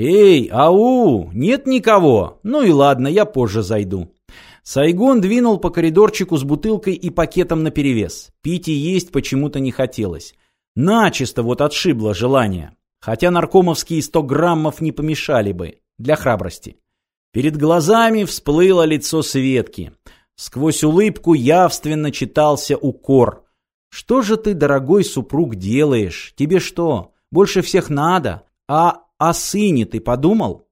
«Эй, ау! Нет никого? Ну и ладно, я позже зайду». Сайгон двинул по коридорчику с бутылкой и пакетом наперевес. Пить и есть почему-то не хотелось. Начисто вот отшибло желание. Хотя наркомовские сто граммов не помешали бы. Для храбрости. Перед глазами всплыло лицо Светки. Сквозь улыбку явственно читался укор. «Что же ты, дорогой супруг, делаешь? Тебе что, больше всех надо? А о сыне ты подумал?»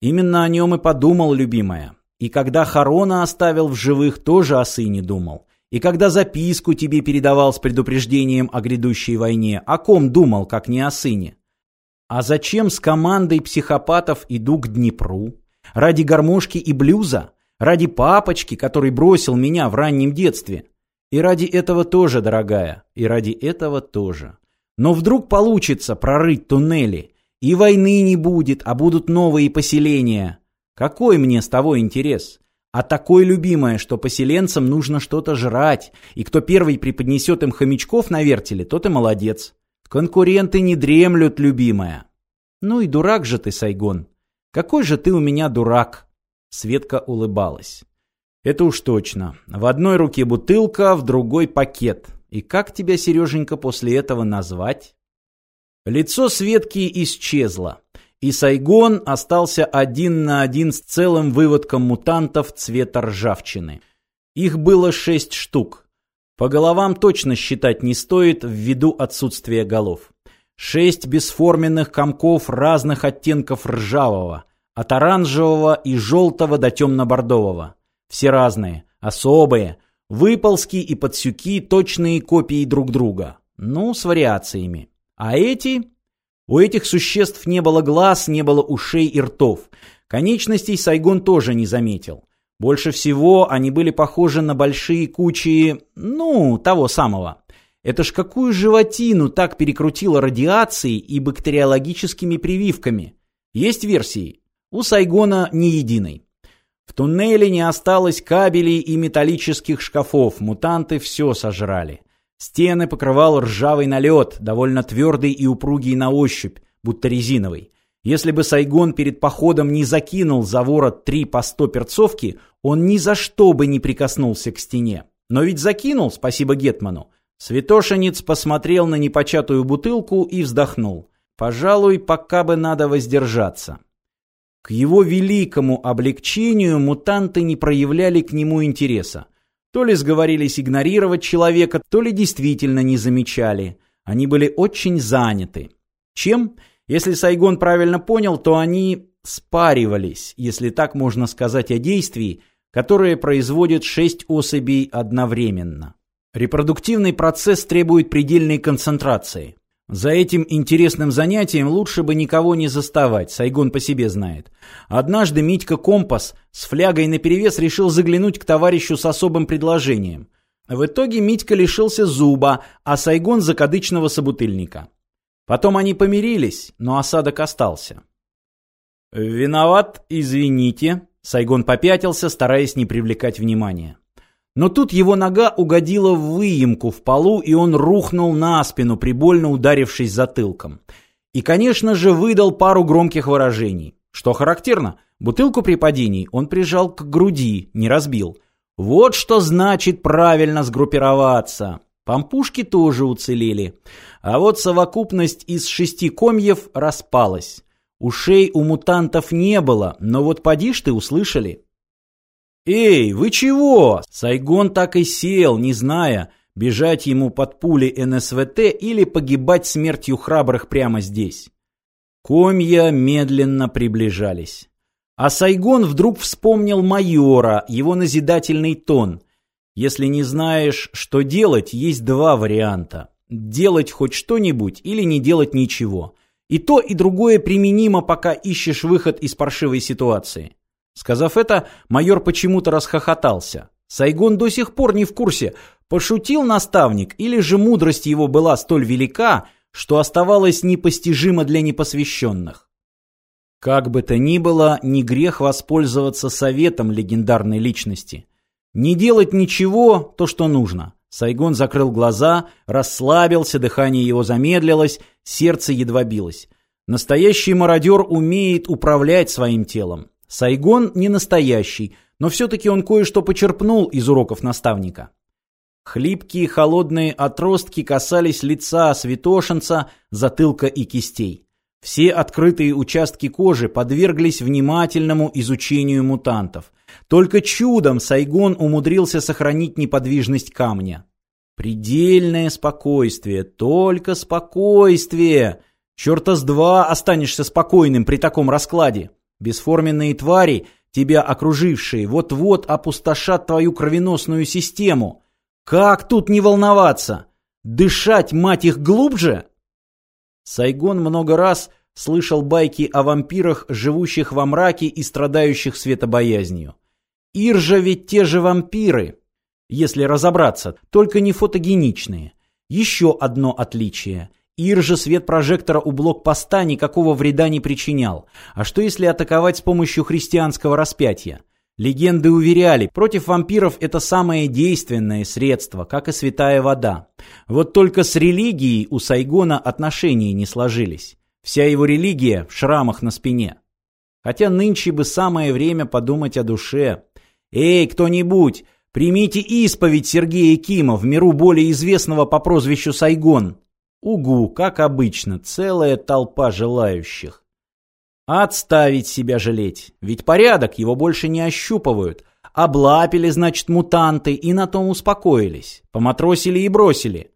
Именно о нем и подумал, любимая. И когда Харона оставил в живых, тоже о сыне думал. И когда записку тебе передавал с предупреждением о грядущей войне, о ком думал, как не о сыне? А зачем с командой психопатов иду к Днепру? Ради гармошки и блюза? Ради папочки, который бросил меня в раннем детстве? И ради этого тоже, дорогая, и ради этого тоже. Но вдруг получится прорыть туннели, и войны не будет, а будут новые поселения. Какой мне с того интерес? А такой любимое, что поселенцам нужно что-то жрать, и кто первый преподнесет им хомячков на вертеле, тот и молодец. Конкуренты не дремлют, любимая. Ну и дурак же ты, Сайгон. Какой же ты у меня дурак. Светка улыбалась. Это уж точно. В одной руке бутылка, в другой пакет. И как тебя, Сереженька, после этого назвать? Лицо Светки исчезло. И Сайгон остался один на один с целым выводком мутантов цвета ржавчины. Их было шесть штук. По головам точно считать не стоит ввиду отсутствия голов. Шесть бесформенных комков разных оттенков ржавого, от оранжевого и желтого до темно-бордового. Все разные, особые, выползки и подсюки, точные копии друг друга. Ну, с вариациями. А эти? У этих существ не было глаз, не было ушей и ртов. Конечностей Сайгон тоже не заметил. Больше всего они были похожи на большие кучи, ну, того самого. Это ж какую животину так перекрутило радиацией и бактериологическими прививками? Есть версии? У Сайгона ни единой. В туннеле не осталось кабелей и металлических шкафов, мутанты все сожрали. Стены покрывал ржавый налет, довольно твердый и упругий на ощупь, будто резиновый. Если бы Сайгон перед походом не закинул за ворот три по сто перцовки, он ни за что бы не прикоснулся к стене. Но ведь закинул, спасибо Гетману. Святошинец посмотрел на непочатую бутылку и вздохнул. Пожалуй, пока бы надо воздержаться. К его великому облегчению мутанты не проявляли к нему интереса. То ли сговорились игнорировать человека, то ли действительно не замечали. Они были очень заняты. Чем? Если Сайгон правильно понял, то они спаривались, если так можно сказать о действии, которое производит шесть особей одновременно. Репродуктивный процесс требует предельной концентрации. За этим интересным занятием лучше бы никого не заставать, Сайгон по себе знает. Однажды Митька Компас с флягой наперевес решил заглянуть к товарищу с особым предложением. В итоге Митька лишился зуба, а Сайгон закадычного собутыльника. Потом они помирились, но осадок остался. «Виноват, извините», — Сайгон попятился, стараясь не привлекать внимания. Но тут его нога угодила в выемку в полу, и он рухнул на спину, прибольно ударившись затылком. И, конечно же, выдал пару громких выражений. Что характерно, бутылку при падении он прижал к груди, не разбил. Вот что значит правильно сгруппироваться. Пампушки тоже уцелели. А вот совокупность из шести комьев распалась. Ушей у мутантов не было, но вот поди ты услышали. «Эй, вы чего?» Сайгон так и сел, не зная, бежать ему под пули НСВТ или погибать смертью храбрых прямо здесь. Комья медленно приближались. А Сайгон вдруг вспомнил майора, его назидательный тон. Если не знаешь, что делать, есть два варианта. Делать хоть что-нибудь или не делать ничего. И то, и другое применимо, пока ищешь выход из паршивой ситуации. Сказав это, майор почему-то расхохотался. Сайгон до сих пор не в курсе, пошутил наставник или же мудрость его была столь велика, что оставалась непостижима для непосвященных. Как бы то ни было, не грех воспользоваться советом легендарной личности – не делать ничего, то, что нужно. Сайгон закрыл глаза, расслабился, дыхание его замедлилось, сердце едва билось. Настоящий мародер умеет управлять своим телом. Сайгон не настоящий, но все-таки он кое-что почерпнул из уроков наставника. Хлипкие холодные отростки касались лица святошинца, затылка и кистей. Все открытые участки кожи подверглись внимательному изучению мутантов. Только чудом Сайгон умудрился сохранить неподвижность камня. Предельное спокойствие, только спокойствие. Черта с два останешься спокойным при таком раскладе. Бесформенные твари, тебя окружившие, вот-вот опустошат твою кровеносную систему. Как тут не волноваться? Дышать, мать их, глубже? Сайгон много раз слышал байки о вампирах, живущих во мраке и страдающих светобоязнью. Иржа ведь те же вампиры, если разобраться, только не фотогеничные. Еще одно отличие. Иржа свет прожектора у блокпоста никакого вреда не причинял. А что если атаковать с помощью христианского распятия? Легенды уверяли, против вампиров это самое действенное средство, как и святая вода. Вот только с религией у Сайгона отношения не сложились. Вся его религия в шрамах на спине. Хотя нынче бы самое время подумать о душе. «Эй, кто-нибудь, примите исповедь Сергея Кима, в миру более известного по прозвищу Сайгон». Угу, как обычно, целая толпа желающих. Отставить себя жалеть. Ведь порядок, его больше не ощупывают. Облапили, значит, мутанты, и на том успокоились. Поматросили и бросили.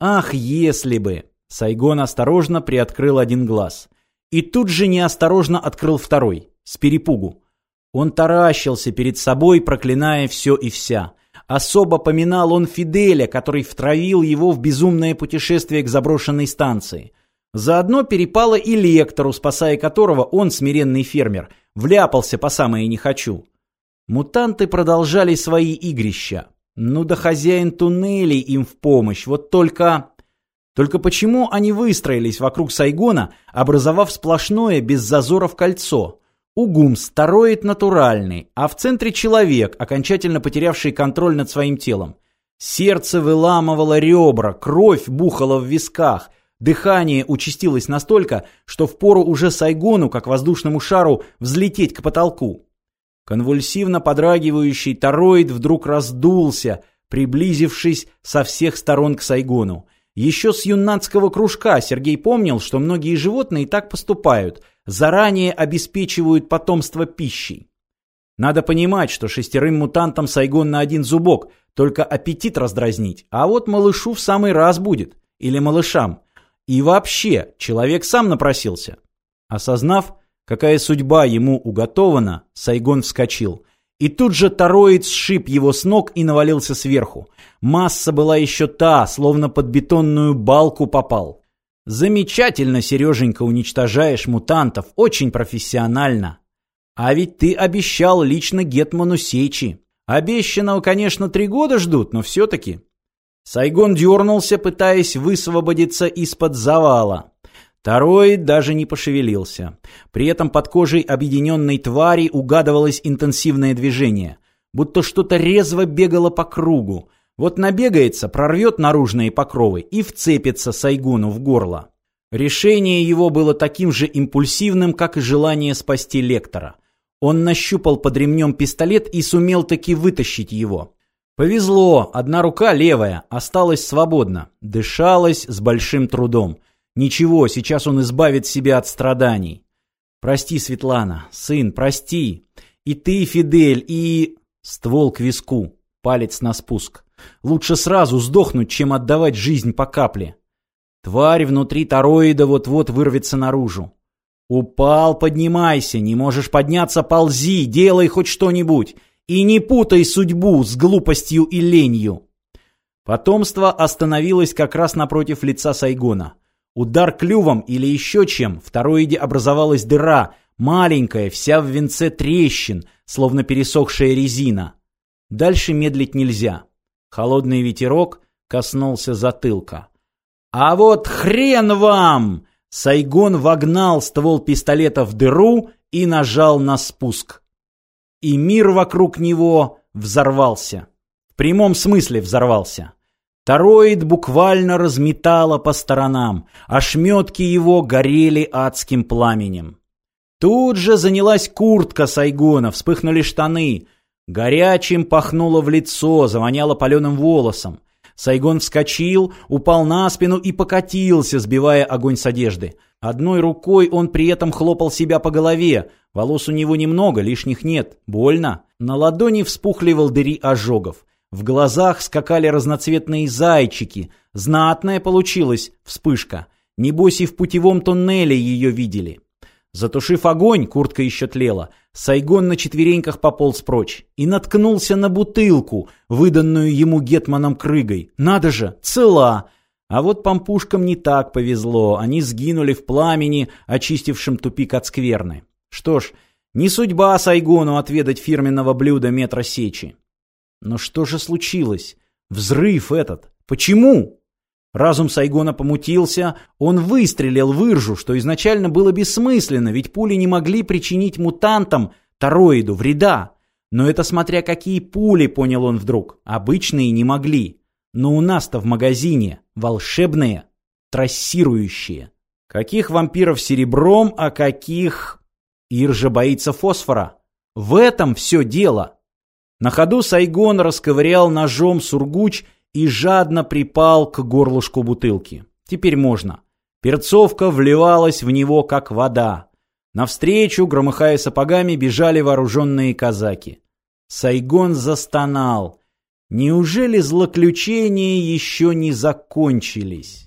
Ах, если бы! Сайгон осторожно приоткрыл один глаз. И тут же неосторожно открыл второй, с перепугу. Он таращился перед собой, проклиная все и вся. Особо поминал он Фиделя, который втравил его в безумное путешествие к заброшенной станции – Заодно перепало и лектору, спасая которого он, смиренный фермер, вляпался по самое не хочу. Мутанты продолжали свои игрища. Ну да хозяин туннелей им в помощь, вот только... Только почему они выстроились вокруг Сайгона, образовав сплошное без зазоров кольцо? Угум староид натуральный, а в центре человек, окончательно потерявший контроль над своим телом. Сердце выламывало ребра, кровь бухала в висках – Дыхание участилось настолько, что впору уже Сайгону, как воздушному шару, взлететь к потолку. Конвульсивно подрагивающий тороид вдруг раздулся, приблизившись со всех сторон к Сайгону. Еще с юннацкого кружка Сергей помнил, что многие животные так поступают, заранее обеспечивают потомство пищей. Надо понимать, что шестерым мутантам Сайгон на один зубок, только аппетит раздразнить, а вот малышу в самый раз будет, или малышам. И вообще, человек сам напросился. Осознав, какая судьба ему уготована, Сайгон вскочил. И тут же Тароид сшиб его с ног и навалился сверху. Масса была еще та, словно под бетонную балку попал. Замечательно, Сереженька, уничтожаешь мутантов, очень профессионально. А ведь ты обещал лично Гетману Сечи. Обещанного, конечно, три года ждут, но все-таки. Сайгон дернулся, пытаясь высвободиться из-под завала. Второй даже не пошевелился. При этом под кожей объединенной твари угадывалось интенсивное движение. Будто что-то резво бегало по кругу. Вот набегается, прорвет наружные покровы и вцепится Сайгону в горло. Решение его было таким же импульсивным, как и желание спасти лектора. Он нащупал под ремнем пистолет и сумел таки вытащить его. Повезло, одна рука левая осталась свободна, дышалась с большим трудом. Ничего, сейчас он избавит себя от страданий. Прости, Светлана, сын, прости. И ты, Фидель, и... Ствол к виску, палец на спуск. Лучше сразу сдохнуть, чем отдавать жизнь по капле. Тварь внутри тороида вот-вот вырвется наружу. Упал, поднимайся, не можешь подняться, ползи, делай хоть что-нибудь. И не путай судьбу с глупостью и ленью. Потомство остановилось как раз напротив лица Сайгона. Удар клювом или еще чем, в тороиде образовалась дыра, маленькая, вся в венце трещин, словно пересохшая резина. Дальше медлить нельзя. Холодный ветерок коснулся затылка. «А вот хрен вам!» Сайгон вогнал ствол пистолета в дыру и нажал на спуск и мир вокруг него взорвался. В прямом смысле взорвался. Тароид буквально разметало по сторонам, ошметки его горели адским пламенем. Тут же занялась куртка Сайгона, вспыхнули штаны. Горячим пахнуло в лицо, завоняло паленым волосом. Сайгон вскочил, упал на спину и покатился, сбивая огонь с одежды. Одной рукой он при этом хлопал себя по голове. Волос у него немного, лишних нет. Больно. На ладони вспухли волдыри ожогов. В глазах скакали разноцветные зайчики. Знатная получилась вспышка. Небось и в путевом туннеле ее видели. Затушив огонь, куртка еще тлела, Сайгон на четвереньках пополз прочь и наткнулся на бутылку, выданную ему гетманом Крыгой. Надо же, цела! А вот пампушкам не так повезло, они сгинули в пламени, очистившем тупик от скверны. Что ж, не судьба Сайгону отведать фирменного блюда метра сечи. Но что же случилось? Взрыв этот. Почему? Разум Сайгона помутился, он выстрелил в Иржу, что изначально было бессмысленно, ведь пули не могли причинить мутантам, тароиду, вреда. Но это смотря какие пули, понял он вдруг. Обычные не могли. Но у нас-то в магазине волшебные, трассирующие. Каких вампиров серебром, а каких... Иржа боится фосфора. В этом все дело. На ходу Сайгон расковырял ножом сургуч и жадно припал к горлышку бутылки. Теперь можно. Перцовка вливалась в него, как вода. Навстречу, громыхая сапогами, бежали вооруженные казаки. Сайгон застонал. Неужели злоключения еще не закончились?